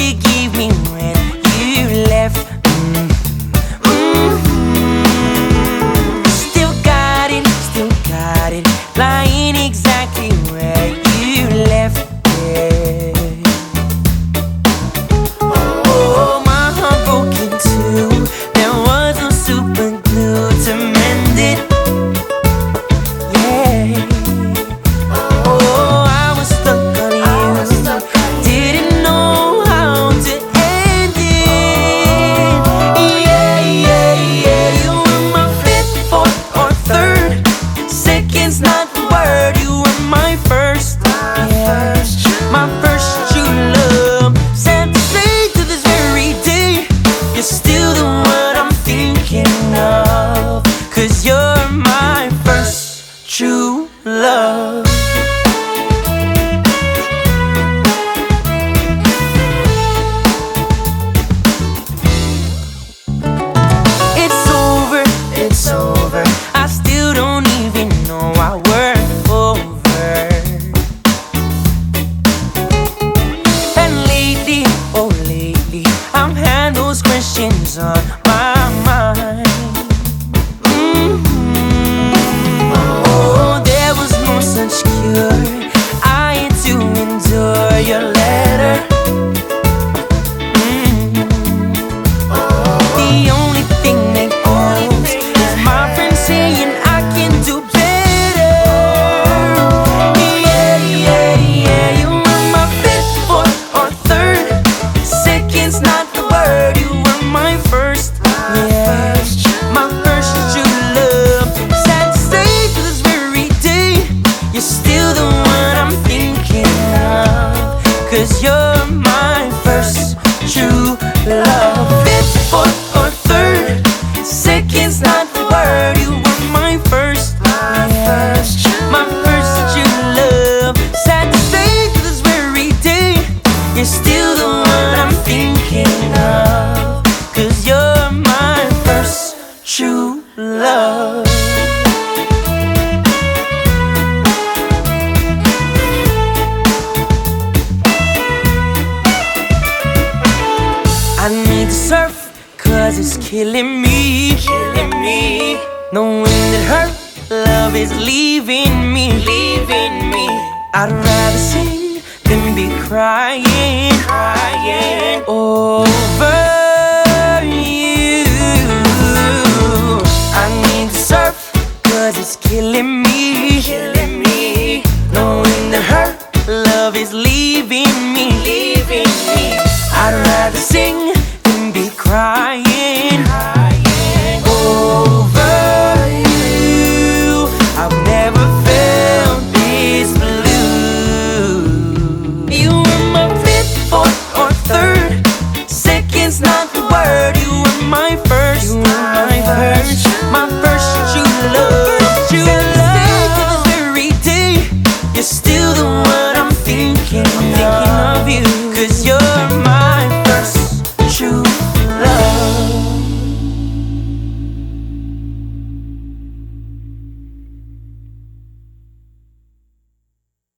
Biggie. true love. It's over, it's over. I still don't even know we're over. And lately, oh lately, I'm questions on my Cause it's killing me, killing me. Knowing that her love is leaving me, leaving me. I'd rather sing than be crying, crying. Over the one I'm thinking. I'm thinking of you, cause you're.